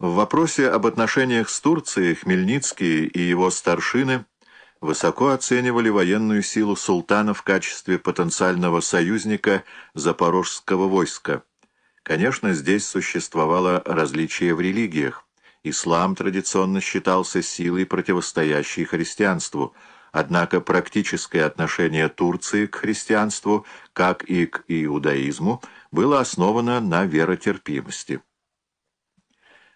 В вопросе об отношениях с Турцией Хмельницкий и его старшины высоко оценивали военную силу султана в качестве потенциального союзника запорожского войска. Конечно, здесь существовало различие в религиях. Ислам традиционно считался силой, противостоящей христианству, однако практическое отношение Турции к христианству, как и к иудаизму, было основано на веротерпимости.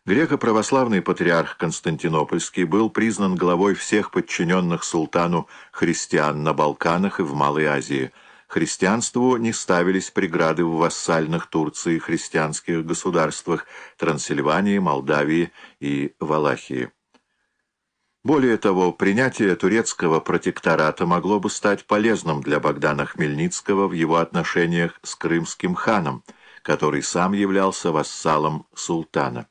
Греко-православный патриарх Константинопольский был признан главой всех подчиненных султану христиан на Балканах и в Малой Азии. Христианству не ставились преграды в вассальных Турции христианских государствах Трансильвании, Молдавии и Валахии. Более того, принятие турецкого протектората могло бы стать полезным для Богдана Хмельницкого в его отношениях с крымским ханом, который сам являлся вассалом султана.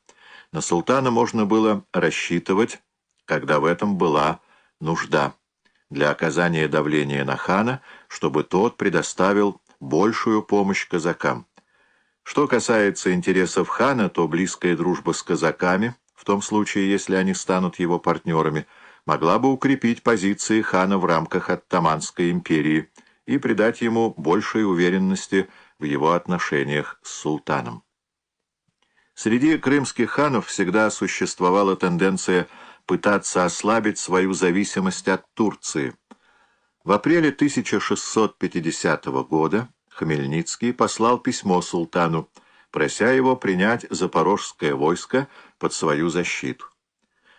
На султана можно было рассчитывать, когда в этом была нужда, для оказания давления на хана, чтобы тот предоставил большую помощь казакам. Что касается интересов хана, то близкая дружба с казаками, в том случае, если они станут его партнерами, могла бы укрепить позиции хана в рамках Оттаманской империи и придать ему большей уверенности в его отношениях с султаном. Среди крымских ханов всегда существовала тенденция пытаться ослабить свою зависимость от Турции. В апреле 1650 года Хмельницкий послал письмо султану, прося его принять запорожское войско под свою защиту.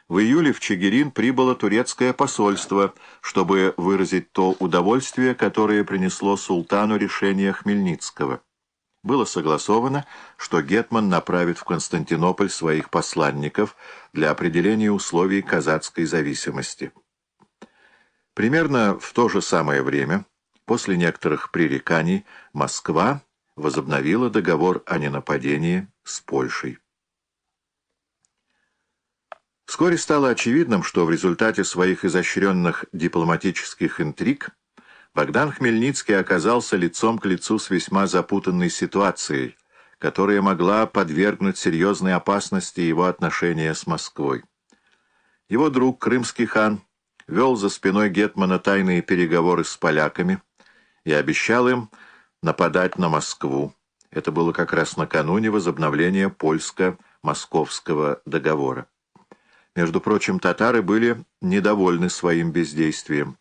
В июле в Чигирин прибыло турецкое посольство, чтобы выразить то удовольствие, которое принесло султану решение Хмельницкого было согласовано, что Гетман направит в Константинополь своих посланников для определения условий казацкой зависимости. Примерно в то же самое время, после некоторых пререканий, Москва возобновила договор о ненападении с Польшей. Вскоре стало очевидным, что в результате своих изощренных дипломатических интриг Богдан Хмельницкий оказался лицом к лицу с весьма запутанной ситуацией, которая могла подвергнуть серьезной опасности его отношения с Москвой. Его друг, крымский хан, вел за спиной Гетмана тайные переговоры с поляками и обещал им нападать на Москву. Это было как раз накануне возобновления польско-московского договора. Между прочим, татары были недовольны своим бездействием.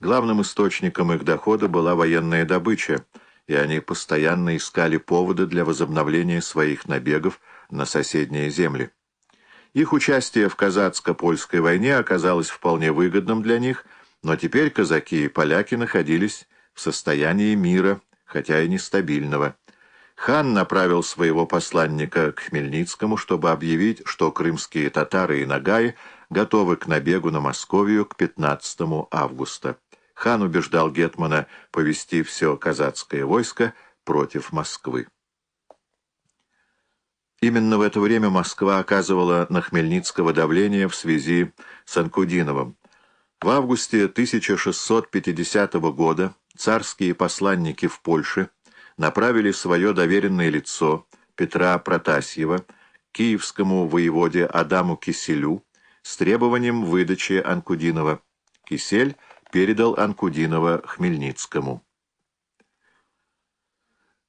Главным источником их дохода была военная добыча, и они постоянно искали поводы для возобновления своих набегов на соседние земли. Их участие в казацко-польской войне оказалось вполне выгодным для них, но теперь казаки и поляки находились в состоянии мира, хотя и нестабильного. Хан направил своего посланника к Хмельницкому, чтобы объявить, что крымские татары и нагаи готовы к набегу на Московию к 15 августа. Хан убеждал Гетмана повести все казацкое войско против Москвы. Именно в это время Москва оказывала на Хмельницкого давление в связи с Анкудиновым. В августе 1650 года царские посланники в Польше направили свое доверенное лицо Петра Протасьева киевскому воеводе Адаму Киселю с требованием выдачи Анкудинова. Кисель передал Анкудинова Хмельницкому.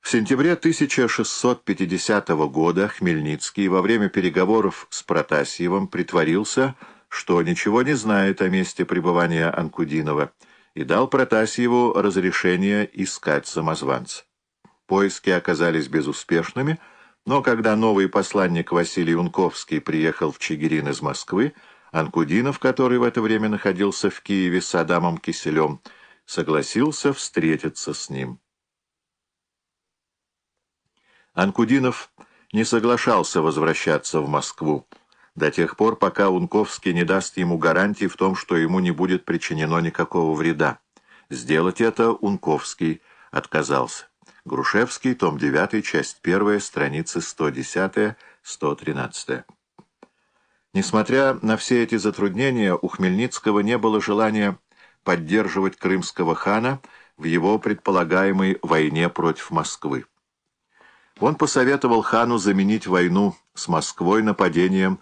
В сентябре 1650 года Хмельницкий во время переговоров с Протасьевым притворился, что ничего не знает о месте пребывания Анкудинова, и дал Протасьеву разрешение искать самозванца. Поиски оказались безуспешными, но когда новый посланник Василий Унковский приехал в Чигирин из Москвы, Анкудинов, который в это время находился в Киеве с Адамом Киселем, согласился встретиться с ним. Анкудинов не соглашался возвращаться в Москву до тех пор, пока Унковский не даст ему гарантии в том, что ему не будет причинено никакого вреда. Сделать это Унковский отказался. Грушевский, том 9, часть 1, страницы 110-113. Несмотря на все эти затруднения, у Хмельницкого не было желания поддерживать крымского хана в его предполагаемой войне против Москвы. Он посоветовал хану заменить войну с Москвой нападением